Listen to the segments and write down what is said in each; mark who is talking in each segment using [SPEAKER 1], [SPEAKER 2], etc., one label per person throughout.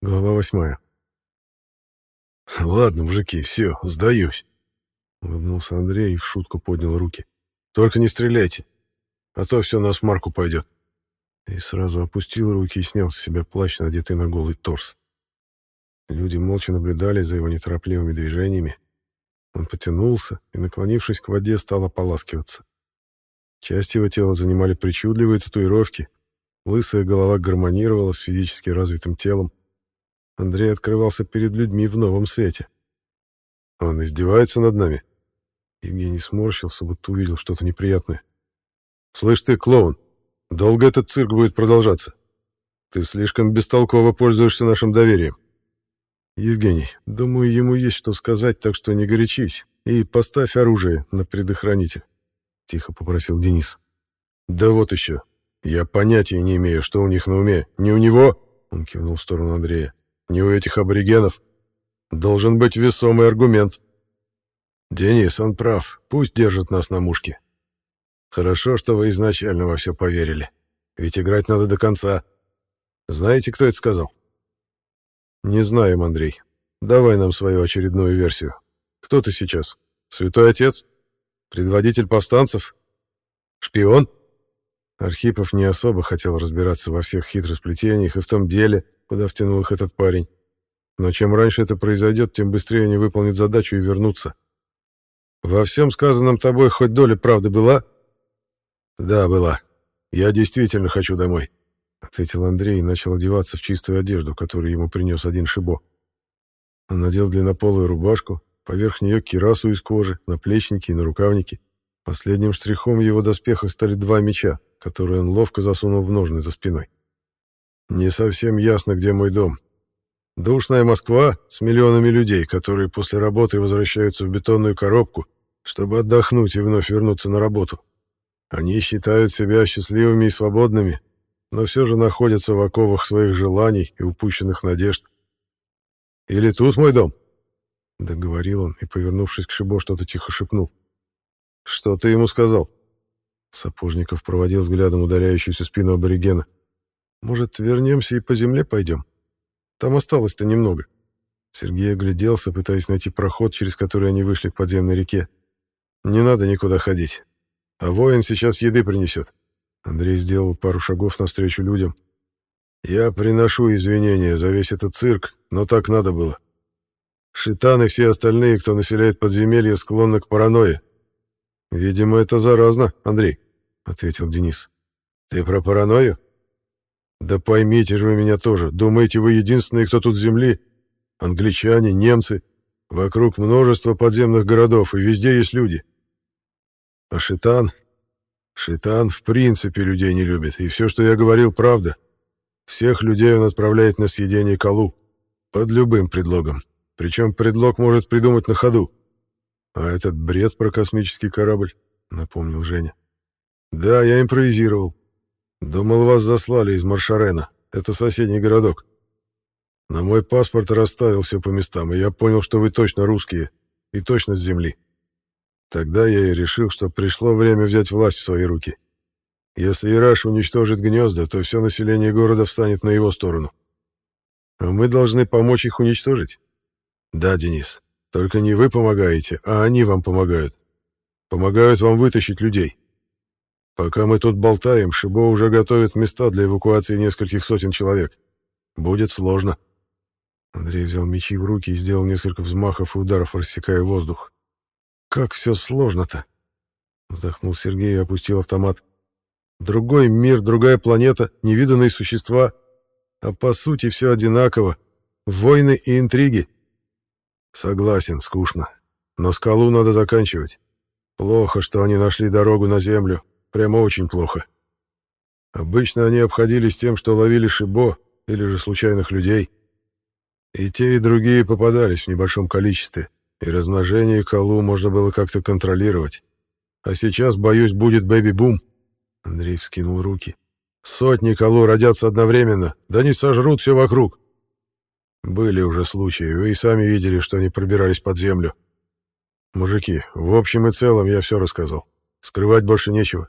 [SPEAKER 1] Глава восьмая.
[SPEAKER 2] «Ладно, мужики, все, сдаюсь», — улыбнулся Андрей и в шутку поднял руки. «Только не стреляйте, а то все на смарку пойдет». И сразу опустил руки и снял с себя плащ, надетый на голый торс. Люди молча наблюдали за его неторопливыми движениями. Он потянулся и, наклонившись к воде, стал ополаскиваться. Часть его тела занимали причудливые татуировки. Лысая голова гармонировала с физически развитым телом. Андрей открывался перед людьми в новом свете. Он издевается над нами. Евгений сморщился, будто увидел что-то неприятное. «Слышь ты, клоун, долго этот цирк будет продолжаться? Ты слишком бестолково пользуешься нашим доверием». «Евгений, думаю, ему есть что сказать, так что не горячись и поставь оружие на предохранитель», — тихо попросил Денис. «Да вот еще. Я понятия не имею, что у них на уме. Не у него?» — он кивнул в сторону Андрея не у этих аборигенов. Должен быть весомый аргумент. Денис, он прав, пусть держит нас на мушке. Хорошо, что вы изначально во все поверили. Ведь играть надо до конца. Знаете, кто это сказал? Не знаем, Андрей. Давай нам свою очередную версию. Кто ты сейчас? Святой Отец? Предводитель повстанцев? Шпион? Архипов не особо хотел разбираться во всех хитросплетениях и в том деле, куда втянул их этот парень. Но чем раньше это произойдет, тем быстрее они выполнят задачу и вернутся. Во всем сказанном тобой хоть доля правды была? Да, была. Я действительно хочу домой, ответил Андрей и начал одеваться в чистую одежду, которую ему принес один шибо. Он надел длиннополую рубашку, поверх нее кирасу из кожи, наплечники и нарукавники. Последним штрихом его доспехах стали два меча, которые он ловко засунул в ножны за спиной. Не совсем ясно, где мой дом. Душная Москва с миллионами людей, которые после работы возвращаются в бетонную коробку, чтобы отдохнуть и вновь вернуться на работу. Они считают себя счастливыми и свободными, но все же находятся в оковах своих желаний и упущенных надежд. «Или тут мой дом?» — договорил он и, повернувшись к Шибо, что-то тихо шепнул. «Что ты ему сказал?» Сапожников проводил взглядом ударяющуюся спину аборигена. Может, вернемся и по земле пойдем? Там осталось-то немного. Сергей огляделся, пытаясь найти проход, через который они вышли к подземной реке. Не надо никуда ходить. А воин сейчас еды принесет. Андрей сделал пару шагов навстречу людям. Я приношу извинения за весь этот цирк, но так надо было. Шитан и все остальные, кто населяет подземелье, склонны к паранойе. Видимо, это заразно, Андрей, ответил Денис. Ты про паранойю? Да поймите же вы меня тоже. Думаете, вы единственные, кто тут с земли? Англичане, немцы. Вокруг множество подземных городов, и везде есть люди. А Шитан... Шитан в принципе людей не любит, и все, что я говорил, правда. Всех людей он отправляет на съедение колу. Под любым предлогом. Причем предлог может придумать на ходу. А этот бред про космический корабль, напомнил Женя. Да, я импровизировал. Думал, вас заслали из Маршарена. Это соседний городок. На мой паспорт расставил все по местам, и я понял, что вы точно русские и точно с земли. Тогда я и решил, что пришло время взять власть в свои руки. Если Ираш уничтожит гнезда, то все население города встанет на его сторону. А мы должны помочь их уничтожить. Да, Денис, только не вы помогаете, а они вам помогают. Помогают вам вытащить людей. Пока мы тут болтаем, Шибо уже готовит места для эвакуации нескольких сотен человек. Будет сложно. Андрей взял мечи в руки и сделал несколько взмахов и ударов, рассекая воздух. «Как все сложно-то!» Вздохнул Сергей и опустил автомат. «Другой мир, другая планета, невиданные существа. А по сути все одинаково. Войны и интриги». «Согласен, скучно. Но скалу надо заканчивать. Плохо, что они нашли дорогу на Землю. Прямо очень плохо. Обычно они обходились тем, что ловили шибо или же случайных людей. И те, и другие попадались в небольшом количестве, и размножение колу можно было как-то контролировать. А сейчас, боюсь, будет бэби-бум. Андрей вскинул руки. Сотни колу родятся одновременно, да не сожрут все вокруг. Были уже случаи, вы и сами видели, что они пробирались под землю. Мужики, в общем и целом я все рассказал. Скрывать больше нечего.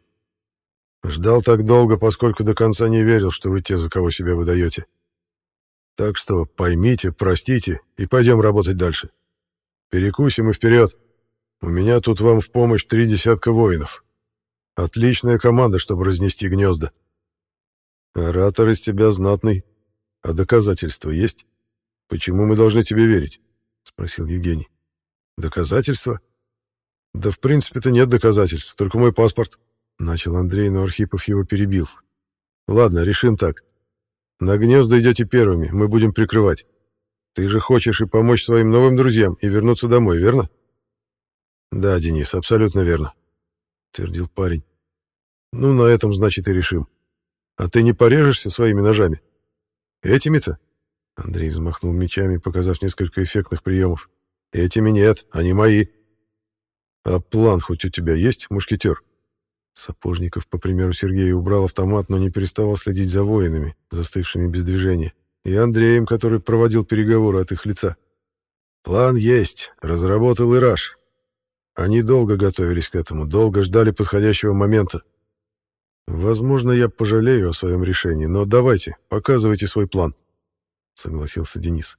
[SPEAKER 2] Ждал так долго, поскольку до конца не верил, что вы те, за кого себя выдаете. Так что поймите, простите и пойдем работать дальше. Перекусим и вперед. У меня тут вам в помощь три десятка воинов. Отличная команда, чтобы разнести гнезда. Оратор из тебя знатный. А доказательства есть? Почему мы должны тебе верить? Спросил Евгений. Доказательства? Да в принципе-то нет доказательств, только мой паспорт. Начал Андрей, но Архипов его перебил. Ладно, решим так. На гнезда идете первыми, мы будем прикрывать. Ты же хочешь и помочь своим новым друзьям, и вернуться домой, верно? Да, Денис, абсолютно верно, твердил парень. Ну, на этом, значит, и решим. А ты не порежешься своими ножами? Этими-то? Андрей взмахнул мечами, показав несколько эффектных приемов. Этими нет, они мои. А план хоть у тебя есть, мушкетер? Сапожников, по примеру Сергея, убрал автомат, но не переставал следить за воинами, застывшими без движения, и Андреем, который проводил переговоры от их лица. План есть, разработал Ираш. Они долго готовились к этому, долго ждали подходящего момента. Возможно, я пожалею о своем решении, но давайте, показывайте свой план, согласился Денис.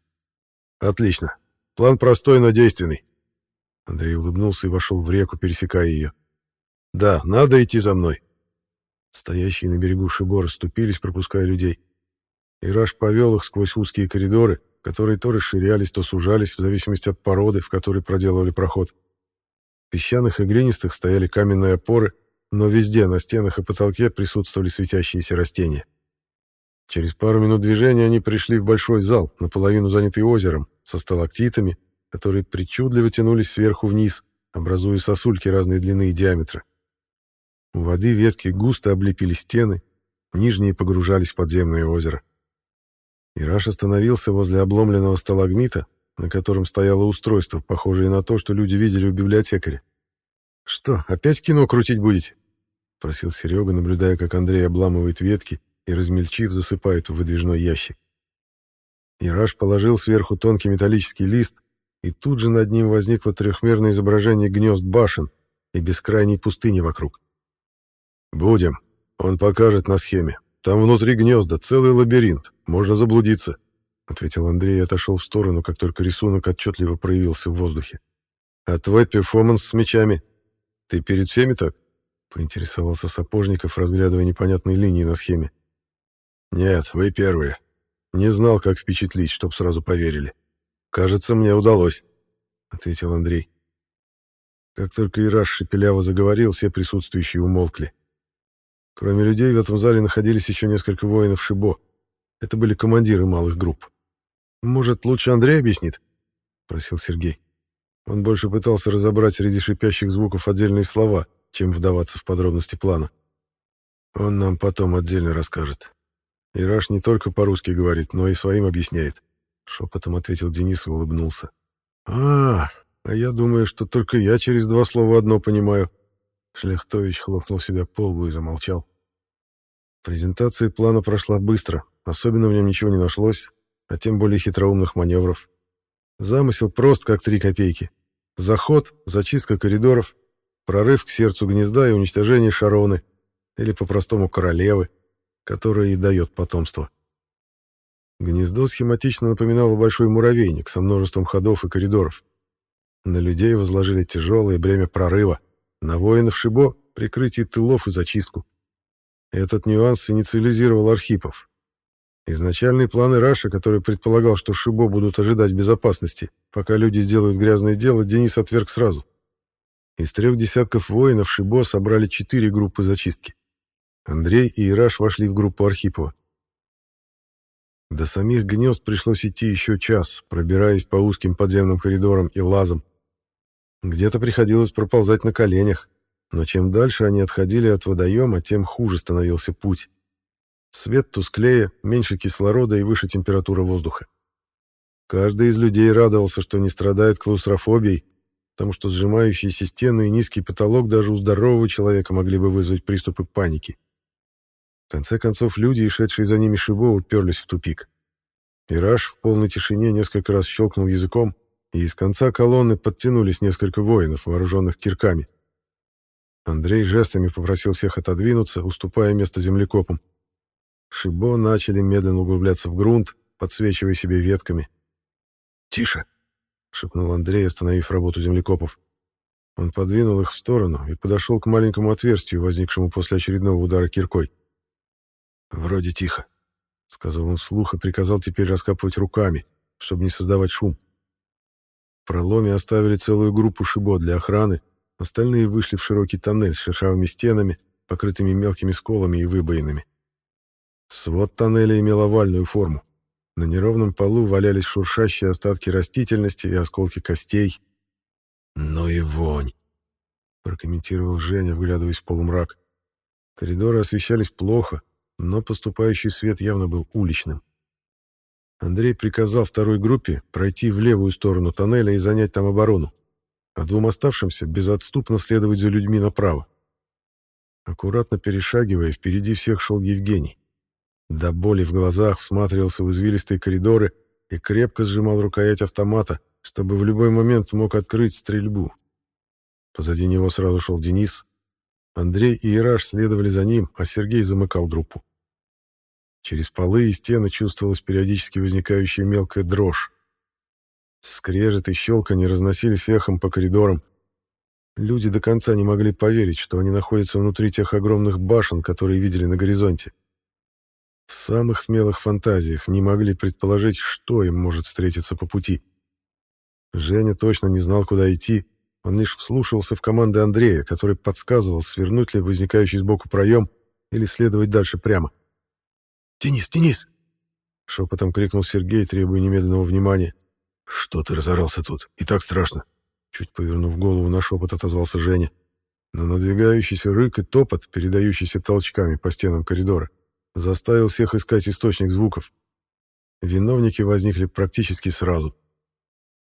[SPEAKER 2] Отлично. План простой, но действенный. Андрей улыбнулся и вошел в реку, пересекая ее. Да, надо идти за мной. Стоящие на берегу Шибо расступились, пропуская людей. Ираш повел их сквозь узкие коридоры, которые то расширялись, то сужались, в зависимости от породы, в которой проделывали проход. В песчаных и глинистых стояли каменные опоры, но везде, на стенах и потолке, присутствовали светящиеся растения. Через пару минут движения они пришли в большой зал, наполовину занятый озером, со сталактитами, которые причудливо тянулись сверху вниз, образуя сосульки разной длины и диаметра. Воды ветки густо облепили стены, нижние погружались в подземное озеро. Ираш остановился возле обломленного сталагмита, на котором стояло устройство, похожее на то, что люди видели у библиотекаря. «Что, опять кино крутить будете?» — просил Серега, наблюдая, как Андрей обламывает ветки и, размельчив, засыпает в выдвижной ящик. Ираш положил сверху тонкий металлический лист, и тут же над ним возникло трехмерное изображение гнезд башен и бескрайней пустыни вокруг. «Будем. Он покажет на схеме. Там внутри гнезда целый лабиринт. Можно заблудиться», — ответил Андрей и отошел в сторону, как только рисунок отчетливо проявился в воздухе. «А твой перформанс с мечами? Ты перед всеми так?» — поинтересовался Сапожников, разглядывая непонятные линии на схеме. «Нет, вы первые. Не знал, как впечатлить, чтоб сразу поверили. Кажется, мне удалось», — ответил Андрей. Как только Ираш шепеляво заговорил, все присутствующие умолкли. Кроме людей, в этом зале находились еще несколько воинов Шибо. Это были командиры малых групп. «Может, лучше Андрей объяснит?» — просил Сергей. Он больше пытался разобрать среди шипящих звуков отдельные слова, чем вдаваться в подробности плана. Он нам потом отдельно расскажет. Ираш не только по-русски говорит, но и своим объясняет. Шепотом ответил Денис и улыбнулся. «А, а я думаю, что только я через два слова одно понимаю». Шляхтович хлопнул себя по лбу и замолчал. Презентация плана прошла быстро, особенно в нем ничего не нашлось, а тем более хитроумных маневров. Замысел прост, как три копейки. Заход, зачистка коридоров, прорыв к сердцу гнезда и уничтожение Шароны, или по-простому королевы, которая и дает потомство. Гнездо схематично напоминало большой муравейник со множеством ходов и коридоров. На людей возложили тяжелое бремя прорыва, на воинов Шибо — прикрытие тылов и зачистку. Этот нюанс инициализировал Архипов. Изначальный план Ираша, который предполагал, что Шибо будут ожидать безопасности, пока люди сделают грязное дело, Денис отверг сразу. Из трех десятков воинов Шибо собрали четыре группы зачистки. Андрей и Ираш вошли в группу Архипова. До самих гнезд пришлось идти еще час, пробираясь по узким подземным коридорам и лазам. Где-то приходилось проползать на коленях, но чем дальше они отходили от водоема, тем хуже становился путь. Свет тусклее, меньше кислорода и выше температура воздуха. Каждый из людей радовался, что не страдает клаустрофобией, потому что сжимающиеся стены и низкий потолок даже у здорового человека могли бы вызвать приступы паники. В конце концов, люди, шедшие за ними Шибо, уперлись в тупик. Ираш в полной тишине несколько раз щелкнул языком, и из конца колонны подтянулись несколько воинов, вооруженных кирками. Андрей жестами попросил всех отодвинуться, уступая место землекопам. Шибо начали медленно углубляться в грунт, подсвечивая себе ветками. «Тише!» — шепнул Андрей, остановив работу землекопов. Он подвинул их в сторону и подошел к маленькому отверстию, возникшему после очередного удара киркой. «Вроде тихо», — сказал он вслух и приказал теперь раскапывать руками, чтобы не создавать шум. В проломе оставили целую группу шибо для охраны, остальные вышли в широкий тоннель с шершавыми стенами, покрытыми мелкими сколами и выбоинами. Свод тоннеля имел овальную форму. На неровном полу валялись шуршащие остатки растительности и осколки костей. «Ну и вонь!» — прокомментировал Женя, вглядываясь в полумрак. Коридоры освещались плохо, но поступающий свет явно был уличным. Андрей приказал второй группе пройти в левую сторону тоннеля и занять там оборону, а двум оставшимся безотступно следовать за людьми направо. Аккуратно перешагивая, впереди всех шел Евгений. До боли в глазах всматривался в извилистые коридоры и крепко сжимал рукоять автомата, чтобы в любой момент мог открыть стрельбу. Позади него сразу шел Денис. Андрей и Ираш следовали за ним, а Сергей замыкал группу. Через полы и стены чувствовалась периодически возникающая мелкая дрожь. Скрежет и щелканье разносились эхом по коридорам. Люди до конца не могли поверить, что они находятся внутри тех огромных башен, которые видели на горизонте. В самых смелых фантазиях не могли предположить, что им может встретиться по пути. Женя точно не знал, куда идти, он лишь вслушивался в команды Андрея, который подсказывал, свернуть ли возникающий сбоку проем или следовать дальше прямо. «Денис, Денис!» — шепотом крикнул Сергей, требуя немедленного внимания. «Что ты разорался тут? И так страшно!» Чуть повернув голову, на шепот отозвался Женя. Но надвигающийся рык и топот, передающийся толчками по стенам коридора, заставил всех искать источник звуков. Виновники возникли практически сразу.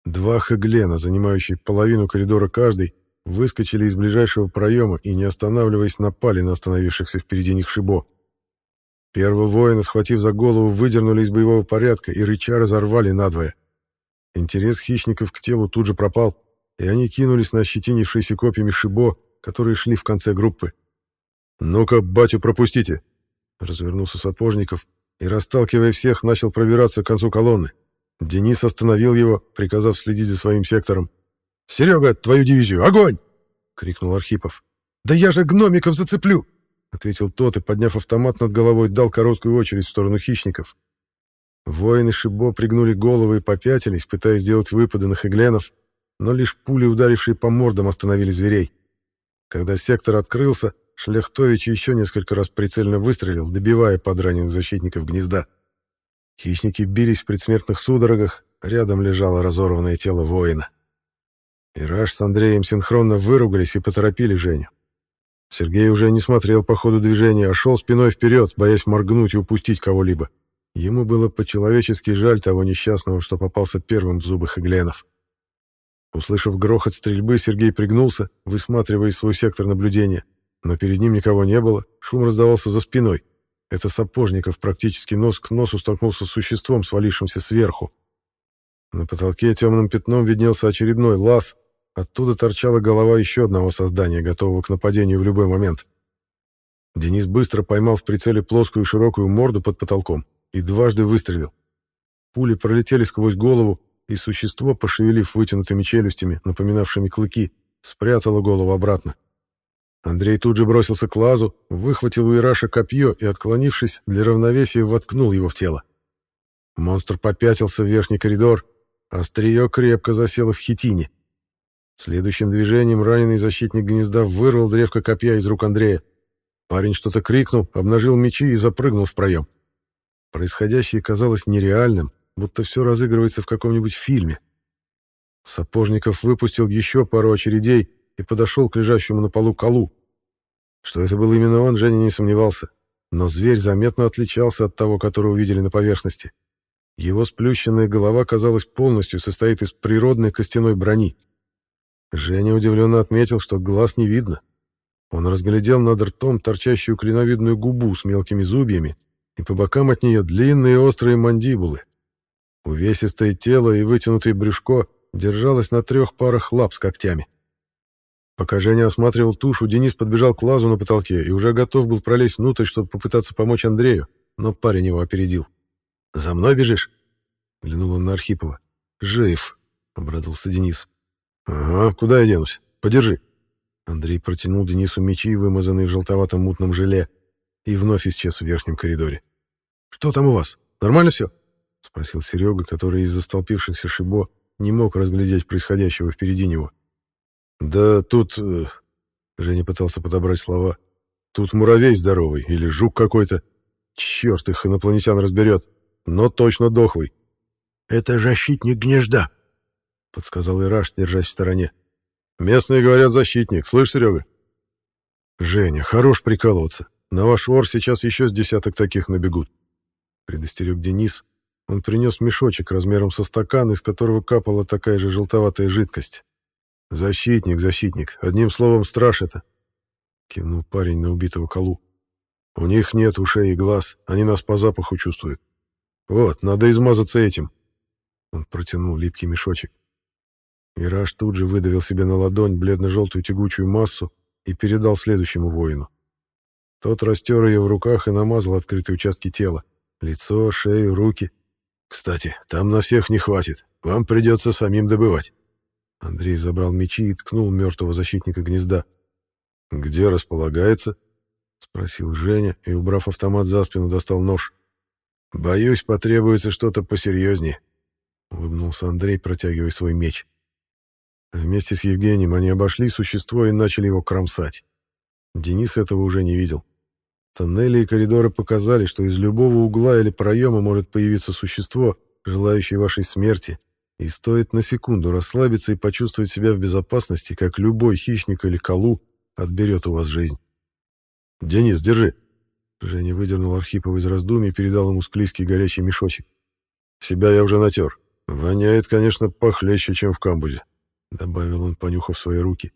[SPEAKER 2] Два Хеглена, занимающие половину коридора каждый, выскочили из ближайшего проема и, не останавливаясь, напали на остановившихся впереди них Шибо. Первого воина, схватив за голову, выдернули из боевого порядка и рыча разорвали надвое. Интерес хищников к телу тут же пропал, и они кинулись на ощетинившиеся копьями Шибо, которые шли в конце группы. «Ну-ка, батю пропустите!» Развернулся Сапожников и, расталкивая всех, начал пробираться к концу колонны. Денис остановил его, приказав следить за своим сектором. «Серега, твою дивизию! Огонь!» — крикнул Архипов. «Да я же гномиков зацеплю!» ответил тот и, подняв автомат над головой, дал короткую очередь в сторону хищников. Воины Шибо пригнули головы и попятились, пытаясь сделать выпады на хегленов, но лишь пули, ударившие по мордам, остановили зверей. Когда сектор открылся, Шляхтович еще несколько раз прицельно выстрелил, добивая подраненных защитников гнезда. Хищники бились в предсмертных судорогах, рядом лежало разорванное тело воина. Ираш с Андреем синхронно выругались и поторопили Женю. Сергей уже не смотрел по ходу движения, а шел спиной вперед, боясь моргнуть и упустить кого-либо. Ему было по-человечески жаль того несчастного, что попался первым в зубы Хегленов. Услышав грохот стрельбы, Сергей пригнулся, высматривая свой сектор наблюдения. Но перед ним никого не было, шум раздавался за спиной. Это Сапожников практически нос к носу столкнулся с существом, свалившимся сверху. На потолке темным пятном виднелся очередной лаз, Оттуда торчала голова еще одного создания, готового к нападению в любой момент. Денис быстро поймал в прицеле плоскую широкую морду под потолком и дважды выстрелил. Пули пролетели сквозь голову, и существо, пошевелив вытянутыми челюстями, напоминавшими клыки, спрятало голову обратно. Андрей тут же бросился к лазу, выхватил у Ираша копье и, отклонившись, для равновесия воткнул его в тело. Монстр попятился в верхний коридор, острие крепко засело в хитине. Следующим движением раненый защитник гнезда вырвал древко копья из рук Андрея. Парень что-то крикнул, обнажил мечи и запрыгнул в проем. Происходящее казалось нереальным, будто все разыгрывается в каком-нибудь фильме. Сапожников выпустил еще пару очередей и подошел к лежащему на полу колу. Что это был именно он, Женя не сомневался. Но зверь заметно отличался от того, которого увидели на поверхности. Его сплющенная голова, казалось, полностью состоит из природной костяной брони. Женя удивленно отметил, что глаз не видно. Он разглядел над ртом торчащую клиновидную губу с мелкими зубьями и по бокам от нее длинные острые мандибулы. Увесистое тело и вытянутое брюшко держалось на трех парах лап с когтями. Пока Женя осматривал тушу, Денис подбежал к лазу на потолке и уже готов был пролезть внутрь, чтобы попытаться помочь Андрею, но парень его опередил. «За мной бежишь?» — глянул он на Архипова. «Жив», — обрадовался Денис. «Ага, куда я денусь? Подержи». Андрей протянул Денису мечи, вымазанные в желтоватом мутном желе, и вновь исчез в верхнем коридоре. «Что там у вас? Нормально все?» — спросил Серега, который из-за столпившихся шибо не мог разглядеть происходящего впереди него. «Да тут...» э, — Женя пытался подобрать слова. «Тут муравей здоровый или жук какой-то. Черт их инопланетян разберет, но точно дохлый».
[SPEAKER 1] «Это защитник гнезда», — подсказал Ираш, держась в стороне.
[SPEAKER 2] «Местные говорят защитник. Слышь, Серега?» «Женя, хорош прикалываться. На ваш ор сейчас еще с десяток таких набегут», — предостерег Денис. Он принес мешочек размером со стакан, из которого капала такая же желтоватая жидкость. «Защитник, защитник. Одним словом, страж это», — кивнул парень на убитого колу. «У них нет ушей и глаз. Они нас по запаху чувствуют. Вот, надо измазаться этим». Он протянул липкий мешочек. Мираж тут же выдавил себе на ладонь бледно-желтую тягучую массу и передал следующему воину. Тот растер ее в руках и намазал открытые участки тела. Лицо, шею, руки. «Кстати, там на всех не хватит. Вам придется самим добывать». Андрей забрал мечи и ткнул мертвого защитника гнезда. «Где располагается?» — спросил Женя и, убрав автомат за спину, достал нож. «Боюсь, потребуется что-то посерьезнее», — улыбнулся Андрей, протягивая свой меч. Вместе с Евгением они обошли существо и начали его кромсать. Денис этого уже не видел. Тоннели и коридоры показали, что из любого угла или проема может появиться существо, желающее вашей смерти, и стоит на секунду расслабиться и почувствовать себя в безопасности, как любой хищник или колу отберет у вас жизнь. «Денис, держи!» Женя выдернул Архипова из раздумий и передал ему склизкий горячий мешочек. «Себя я уже натер. Воняет, конечно, похлеще, чем в камбузе добавил он, понюхав свои руки.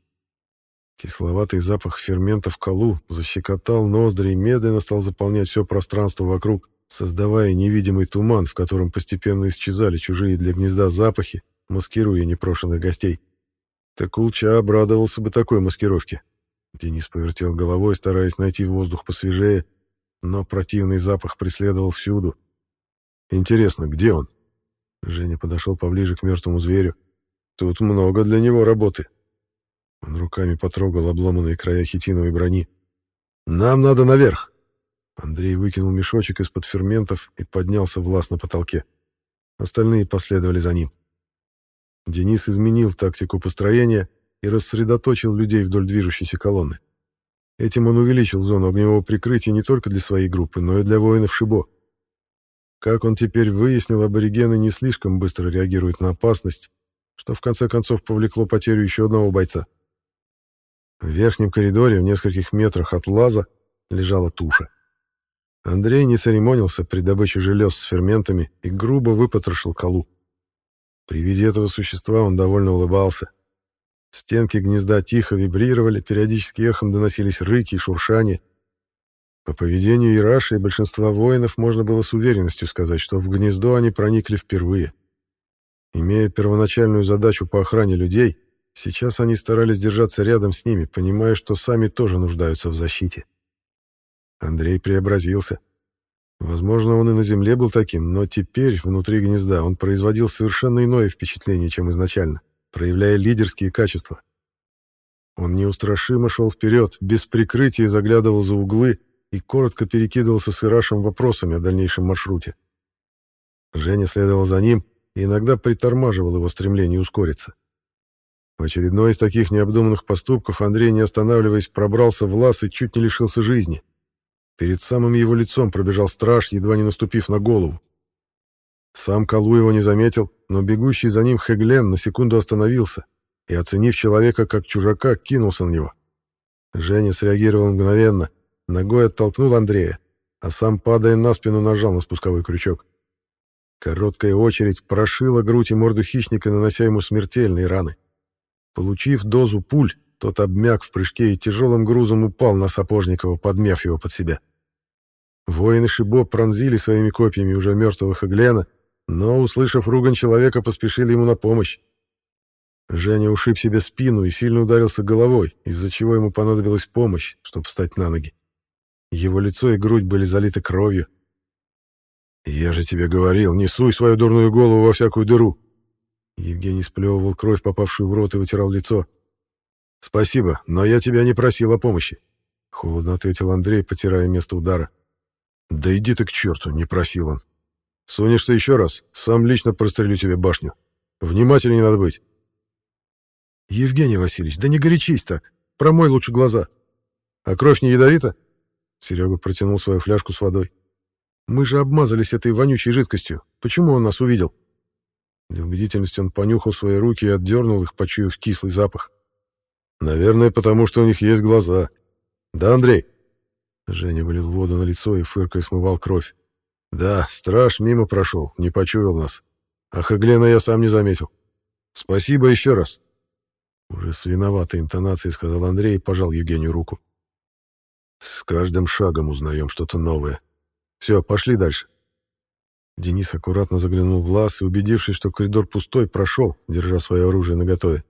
[SPEAKER 2] Кисловатый запах ферментов колу защекотал ноздри и медленно стал заполнять все пространство вокруг, создавая невидимый туман, в котором постепенно исчезали чужие для гнезда запахи, маскируя непрошенных гостей. Такулча обрадовался бы такой маскировке. Денис повертел головой, стараясь найти воздух посвежее, но противный запах преследовал всюду. «Интересно, где он?» Женя подошел поближе к мертвому зверю. Тут много для него работы. Он руками потрогал обломанные края хитиновой брони. «Нам надо наверх!» Андрей выкинул мешочек из-под ферментов и поднялся влас на потолке. Остальные последовали за ним. Денис изменил тактику построения и рассредоточил людей вдоль движущейся колонны. Этим он увеличил зону огневого прикрытия не только для своей группы, но и для воинов Шибо. Как он теперь выяснил, аборигены не слишком быстро реагируют на опасность что в конце концов повлекло потерю еще одного бойца. В верхнем коридоре, в нескольких метрах от лаза, лежала туша. Андрей не церемонился при добыче желез с ферментами и грубо выпотрошил колу. При виде этого существа он довольно улыбался. Стенки гнезда тихо вибрировали, периодически эхом доносились рыки и шуршания. По поведению Ираши и большинства воинов можно было с уверенностью сказать, что в гнездо они проникли впервые — Имея первоначальную задачу по охране людей, сейчас они старались держаться рядом с ними, понимая, что сами тоже нуждаются в защите. Андрей преобразился. Возможно, он и на земле был таким, но теперь, внутри гнезда, он производил совершенно иное впечатление, чем изначально, проявляя лидерские качества. Он неустрашимо шел вперед, без прикрытия заглядывал за углы и коротко перекидывался с Ирашем вопросами о дальнейшем маршруте. Женя следовал за ним, и иногда притормаживал его стремление ускориться. В очередной из таких необдуманных поступков Андрей, не останавливаясь, пробрался в лаз и чуть не лишился жизни. Перед самым его лицом пробежал страж, едва не наступив на голову. Сам Калу его не заметил, но бегущий за ним Хеглен на секунду остановился и, оценив человека как чужака, кинулся на него. Женя среагировал мгновенно, ногой оттолкнул Андрея, а сам, падая на спину, нажал на спусковой крючок. Короткая очередь прошила грудь и морду хищника, нанося ему смертельные раны. Получив дозу пуль, тот обмяк в прыжке и тяжелым грузом упал на Сапожникова, подмяв его под себя. Воины Шибо пронзили своими копьями уже мертвого Хаглена, но, услышав ругань человека, поспешили ему на помощь. Женя ушиб себе спину и сильно ударился головой, из-за чего ему понадобилась помощь, чтобы встать на ноги. Его лицо и грудь были залиты кровью. «Я же тебе говорил, не суй свою дурную голову во всякую дыру!» Евгений сплевывал кровь, попавшую в рот, и вытирал лицо. «Спасибо, но я тебя не просил о помощи», — холодно ответил Андрей, потирая место удара. «Да иди ты к черту», — не просил он. «Сунешься еще раз, сам лично прострелю тебе башню. Внимательнее надо быть».
[SPEAKER 1] «Евгений Васильевич, да не горячись так. Промой лучше глаза.
[SPEAKER 2] А кровь не ядовита?»
[SPEAKER 1] Серега протянул свою фляжку с водой. Мы же обмазались этой вонючей жидкостью. Почему он нас увидел?
[SPEAKER 2] Для убедительности он понюхал свои руки и отдернул их, почуяв кислый запах. Наверное, потому что у них есть глаза. Да, Андрей? Женя вылил воду на лицо и фыркой смывал кровь. Да, страж мимо прошел, не почуял нас. А Хаглена я сам не заметил. Спасибо еще раз. Уже с виноватой интонацией сказал Андрей и пожал Евгению руку. С каждым шагом узнаем что-то новое. Все, пошли дальше. Денис аккуратно заглянул в глаз и, убедившись, что коридор пустой, прошел, держа свое оружие наготове.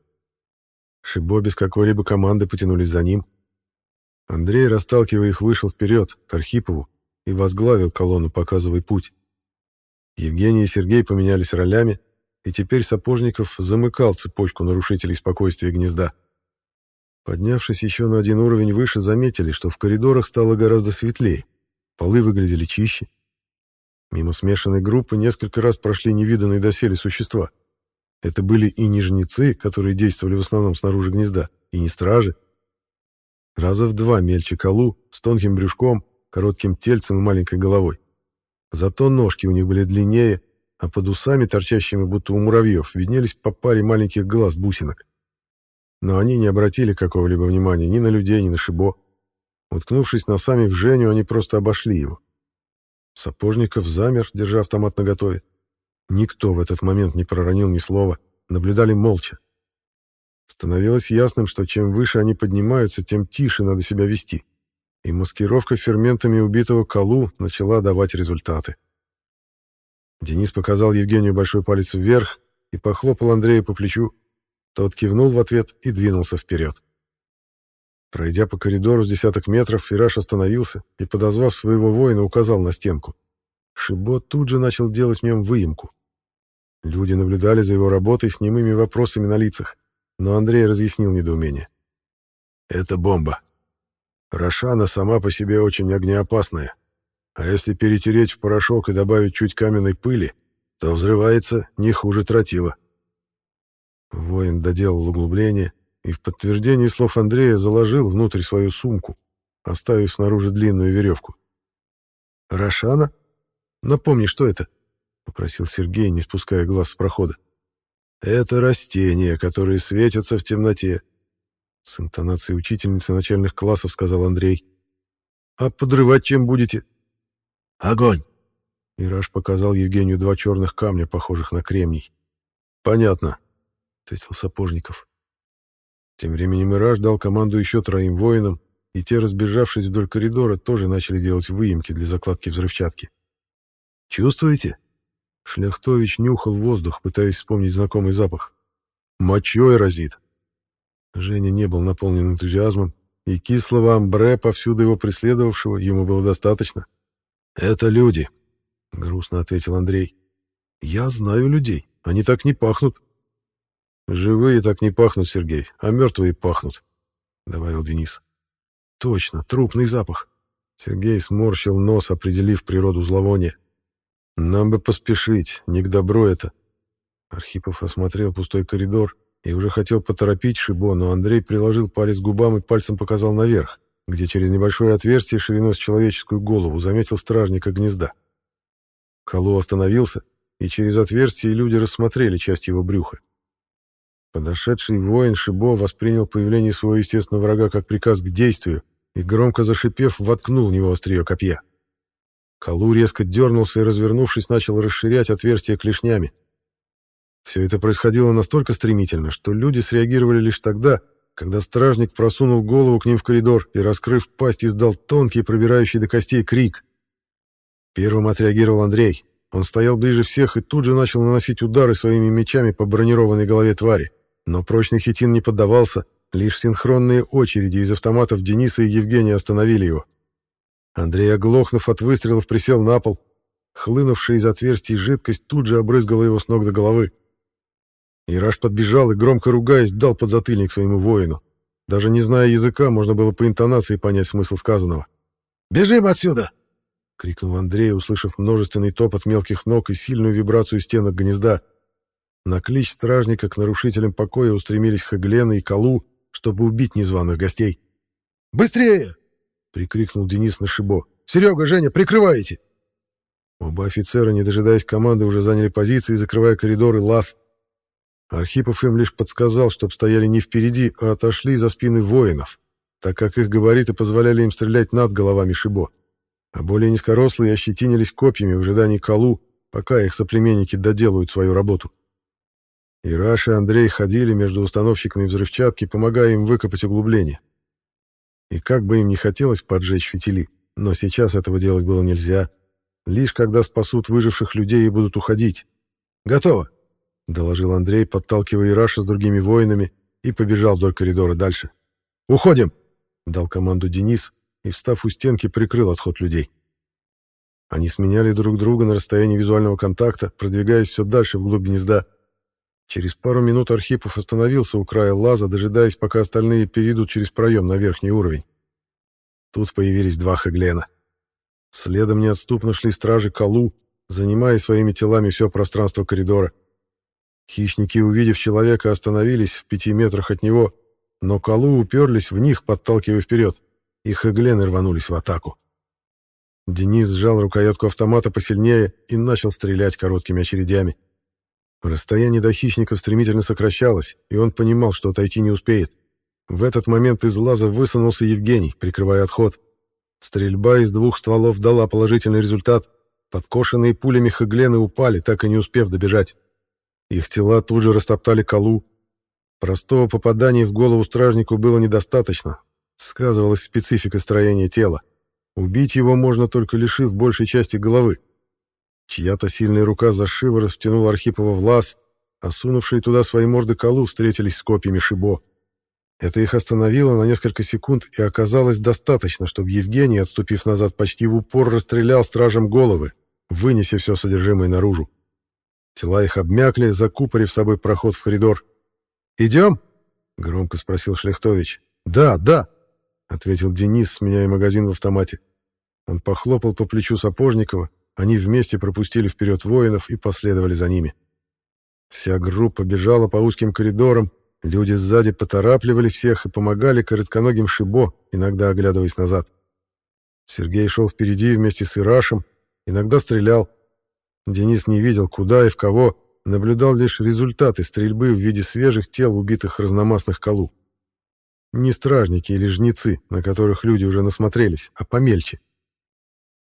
[SPEAKER 2] Шибо без какой-либо команды потянулись за ним. Андрей, расталкивая их, вышел вперед, к Архипову, и возглавил колонну, показывая путь. Евгений и Сергей поменялись ролями, и теперь Сапожников замыкал цепочку нарушителей спокойствия гнезда. Поднявшись еще на один уровень выше, заметили, что в коридорах стало гораздо светлее. Полы выглядели чище. Мимо смешанной группы несколько раз прошли невиданные доселе существа. Это были и не жнецы, которые действовали в основном снаружи гнезда, и не стражи. Раза в два мельче колу, с тонким брюшком, коротким тельцем и маленькой головой. Зато ножки у них были длиннее, а под усами, торчащими будто у муравьев, виднелись по паре маленьких глаз бусинок. Но они не обратили какого-либо внимания ни на людей, ни на Шибо. Уткнувшись носами в Женю, они просто обошли его. Сапожников замер, держа автомат наготове. Никто в этот момент не проронил ни слова, наблюдали молча. Становилось ясным, что чем выше они поднимаются, тем тише надо себя вести. И маскировка ферментами убитого Калу начала давать результаты. Денис показал Евгению большой палец вверх и похлопал Андрея по плечу. Тот кивнул в ответ и двинулся вперед. Пройдя по коридору с десяток метров, Фираж остановился и, подозвав своего воина, указал на стенку. Шибо тут же начал делать в нем выемку. Люди наблюдали за его работой с немыми вопросами на лицах, но Андрей разъяснил недоумение. «Это бомба. Рошана сама по себе очень огнеопасная, а если перетереть в порошок и добавить чуть каменной пыли, то взрывается не хуже тротила». Воин доделал углубление, и в подтверждение слов Андрея заложил внутрь свою сумку, оставив снаружи длинную веревку. «Рошана? Напомни, что это?» — попросил Сергей, не спуская глаз с прохода. «Это растения, которые светятся в темноте», — с интонацией учительницы начальных классов сказал Андрей. «А подрывать чем будете?» «Огонь!» Мираж показал Евгению два черных камня, похожих на кремний. «Понятно», — ответил Сапожников. Тем временем Ираж дал команду еще троим воинам, и те, разбежавшись вдоль коридора, тоже начали делать выемки для закладки взрывчатки. «Чувствуете?» Шляхтович нюхал воздух, пытаясь вспомнить знакомый запах. «Мочой разит!» Женя не был наполнен энтузиазмом, и кислого амбре, повсюду его преследовавшего, ему было достаточно. «Это люди», — грустно ответил Андрей. «Я знаю людей. Они так не пахнут». «Живые так не пахнут, Сергей, а мертвые пахнут», — добавил Денис. «Точно, трупный запах». Сергей сморщил нос, определив природу зловония. «Нам бы поспешить, не к добру это». Архипов осмотрел пустой коридор и уже хотел поторопить Шибо, но Андрей приложил палец к губам и пальцем показал наверх, где через небольшое отверстие шириной с человеческую голову заметил стражника гнезда. Калу остановился, и через отверстие люди рассмотрели часть его брюха. Подошедший воин Шибо воспринял появление своего естественного врага как приказ к действию и, громко зашипев, воткнул в него острие копья. Калу резко дернулся и, развернувшись, начал расширять отверстие клешнями. Все это происходило настолько стремительно, что люди среагировали лишь тогда, когда стражник просунул голову к ним в коридор и, раскрыв пасть, издал тонкий, пробирающий до костей крик. Первым отреагировал Андрей. Он стоял ближе всех и тут же начал наносить удары своими мечами по бронированной голове твари. Но прочный хитин не поддавался, лишь синхронные очереди из автоматов Дениса и Евгения остановили его. Андрей, оглохнув от выстрелов, присел на пол.
[SPEAKER 1] Хлынувшая из отверстий жидкость тут же обрызгала его с ног до головы. Ираш подбежал и, громко ругаясь, дал подзатыльник своему воину. Даже не зная языка, можно было по интонации понять смысл сказанного. «Бежим отсюда!» — крикнул Андрей, услышав множественный топот мелких ног и сильную вибрацию стенок гнезда. На клич стражника к нарушителям покоя устремились Хаглена и Калу, чтобы убить незваных гостей. «Быстрее!» — прикрикнул Денис на Шибо. «Серега, Женя, прикрываете!» Оба офицера, не дожидаясь команды, уже заняли позиции, закрывая коридоры лаз. Архипов им лишь подсказал, чтоб стояли не впереди, а отошли за спины воинов, так как их габариты позволяли им стрелять над головами Шибо. А более низкорослые ощетинились копьями в ожидании колу, пока их соплеменники доделают свою работу. Ираш и Андрей ходили между установщиками взрывчатки, помогая им выкопать углубление. И как бы им не хотелось поджечь фитили, но сейчас этого делать было нельзя. Лишь когда спасут выживших людей и будут уходить. «Готово!» — доложил Андрей, подталкивая Ираша с другими воинами, и побежал вдоль коридора дальше. «Уходим!» — дал команду Денис и, встав у стенки, прикрыл отход людей. Они сменяли друг друга на расстоянии визуального контакта, продвигаясь все дальше вглубь гнезда. Через пару минут Архипов остановился у края лаза, дожидаясь, пока остальные перейдут через проем на верхний уровень. Тут появились два Хаглена. Следом неотступно шли стражи Калу, занимая своими телами все пространство коридора. Хищники, увидев человека, остановились в пяти метрах от него, но Калу уперлись в них, подталкивая вперед, и Хаглены рванулись в атаку. Денис сжал рукоятку автомата посильнее и начал стрелять короткими очередями. Расстояние до хищников стремительно сокращалось, и он понимал, что отойти не успеет. В этот момент из лаза высунулся Евгений, прикрывая отход. Стрельба из двух стволов дала положительный результат. Подкошенные пулями хаглены упали, так и не успев добежать. Их тела тут же растоптали колу. Простого попадания в голову стражнику было недостаточно. Сказывалась специфика строения тела. Убить его можно только лишив большей части головы. Чья-то сильная рука за шиворот втянула Архипова в лаз, а сунувшие туда свои морды колу встретились с копьями Шибо. Это их остановило на несколько секунд и оказалось достаточно, чтобы Евгений, отступив назад, почти в упор расстрелял стражем головы, вынеся все содержимое наружу. Тела их обмякли, закупорив собой проход в коридор. «Идем?» — громко спросил Шлехтович. «Да, да!» — ответил Денис, сменяя магазин в автомате. Он похлопал по плечу Сапожникова, они вместе пропустили вперед воинов и последовали за ними. Вся группа бежала по узким коридорам, Люди сзади поторапливали всех и помогали коротконогим Шибо, иногда оглядываясь назад. Сергей шел впереди вместе с Ирашем, иногда стрелял. Денис не видел, куда и в кого, наблюдал лишь результаты стрельбы в виде свежих тел убитых разномастных колу. Не стражники или жнецы, на которых люди уже насмотрелись, а помельче.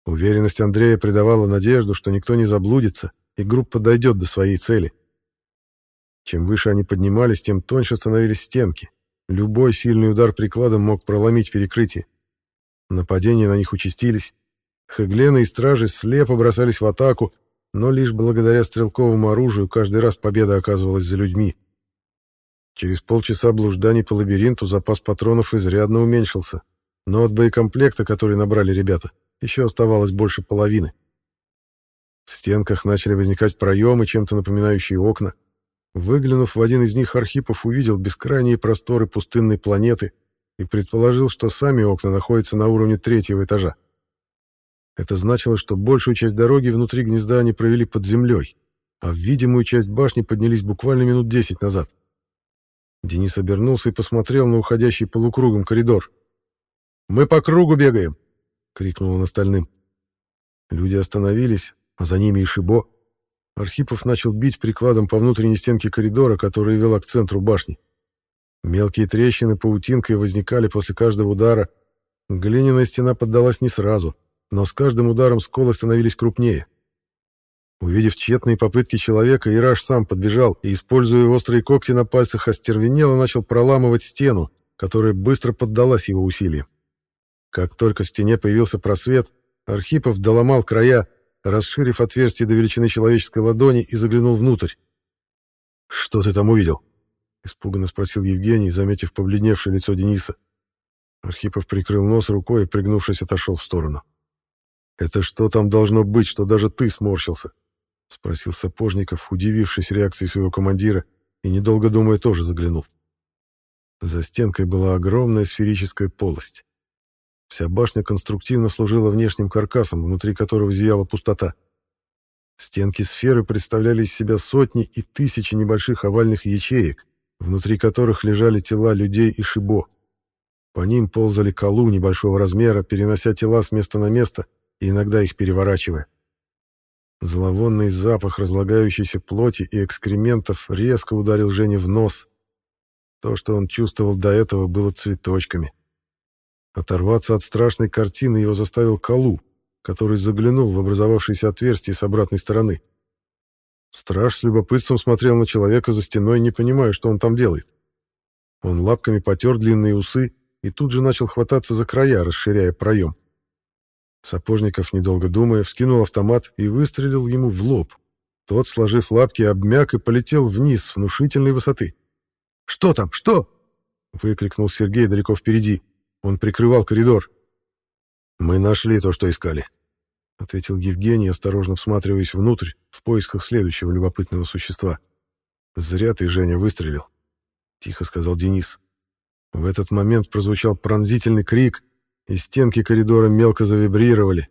[SPEAKER 1] Уверенность Андрея придавала надежду, что никто не заблудится, и группа дойдет до своей цели. Чем выше они поднимались, тем тоньше становились стенки. Любой сильный удар прикладом мог проломить перекрытие. Нападения на них участились. Хеглены и стражи слепо бросались в атаку, но лишь благодаря стрелковому оружию каждый раз победа оказывалась за людьми. Через полчаса блужданий по лабиринту запас патронов изрядно уменьшился, но от боекомплекта, который набрали ребята, еще оставалось больше половины. В стенках начали возникать проемы, чем-то напоминающие окна. Выглянув в один из них, Архипов увидел бескрайние просторы пустынной планеты и предположил, что сами окна находятся на уровне третьего этажа. Это значило, что большую часть дороги внутри гнезда они провели под землей, а в видимую часть башни поднялись буквально минут десять назад. Денис обернулся и посмотрел на уходящий полукругом коридор. «Мы по кругу бегаем!» — крикнул он остальным. Люди остановились, а за ними и Шибо. Архипов начал бить прикладом по внутренней стенке коридора, которая вела к центру башни. Мелкие трещины паутинкой возникали после каждого удара. Глиняная стена поддалась не сразу, но с каждым ударом сколы становились крупнее. Увидев тщетные попытки человека, Ираш сам подбежал и, используя острые когти на пальцах, остервенело начал проламывать стену, которая быстро поддалась его усилиям. Как только в стене появился просвет, Архипов доломал края, расширив отверстие до величины человеческой ладони и заглянул внутрь. «Что ты там увидел?» — испуганно спросил Евгений, заметив побледневшее лицо Дениса. Архипов прикрыл нос рукой и, пригнувшись, отошел в сторону. «Это что там должно быть, что даже ты сморщился?» — спросил Сапожников, удивившись реакции своего командира, и, недолго думая, тоже заглянул. За стенкой была огромная сферическая полость. Вся башня конструктивно служила внешним каркасом, внутри которого зияла пустота. Стенки сферы представляли из себя сотни и тысячи небольших овальных ячеек, внутри которых лежали тела людей и шибо. По ним ползали колу небольшого размера, перенося тела с места на место и иногда их переворачивая. Зловонный запах разлагающейся плоти и экскрементов резко ударил Жене в нос. То, что он чувствовал до этого, было цветочками. Оторваться от страшной картины его заставил Калу, который заглянул в образовавшееся отверстие с обратной стороны. Страж с любопытством смотрел на человека за стеной, не понимая, что он там делает. Он лапками потер длинные усы и тут же начал хвататься за края, расширяя проем. Сапожников, недолго думая, вскинул автомат и выстрелил ему в лоб. Тот, сложив лапки, обмяк и полетел вниз с внушительной высоты. «Что там? Что?» — выкрикнул Сергей далеко впереди. Он прикрывал коридор. «Мы нашли то, что искали», — ответил Евгений, осторожно всматриваясь внутрь, в поисках следующего любопытного существа. «Зря ты, Женя, выстрелил», — тихо сказал Денис. В этот момент прозвучал пронзительный крик, и стенки коридора мелко завибрировали.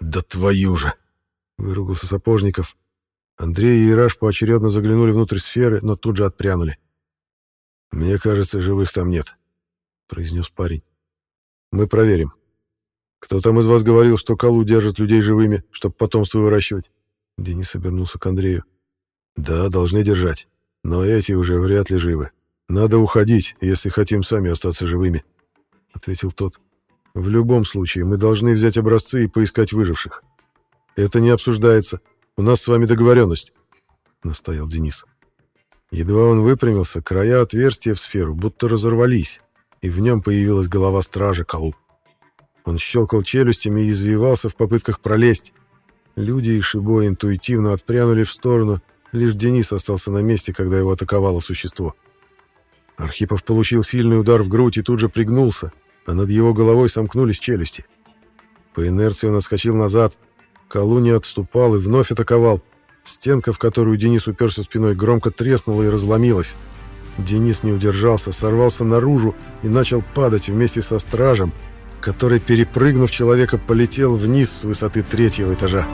[SPEAKER 1] «Да твою же!» — выругался Сапожников. Андрей и Ираш поочередно заглянули внутрь сферы, но тут же отпрянули. «Мне кажется, живых там нет», — произнес парень. Мы проверим. Кто там из вас говорил, что Калу держит людей живыми, чтобы потомство выращивать? Денис обернулся к Андрею. Да, должны держать. Но эти уже вряд ли живы. Надо уходить, если хотим сами остаться живыми, ответил тот. В любом случае, мы должны взять образцы и поискать выживших. Это не обсуждается. У нас с вами договоренность, настоял Денис. Едва он выпрямился, края отверстия в сферу будто разорвались, и в нем появилась голова стража Калу. Он щелкал челюстями и извивался в попытках пролезть. Люди и Шибо интуитивно отпрянули в сторону, лишь Денис остался на месте, когда его атаковало существо. Архипов получил сильный удар в грудь и тут же пригнулся, а над его головой сомкнулись челюсти. По инерции он отскочил назад, Калу не отступал и вновь атаковал. Стенка, в которую Денис уперся спиной, громко треснула и разломилась. Денис не удержался, сорвался наружу и начал падать вместе со стражем, который, перепрыгнув человека, полетел вниз с высоты третьего этажа.